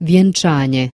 Vjenčanje.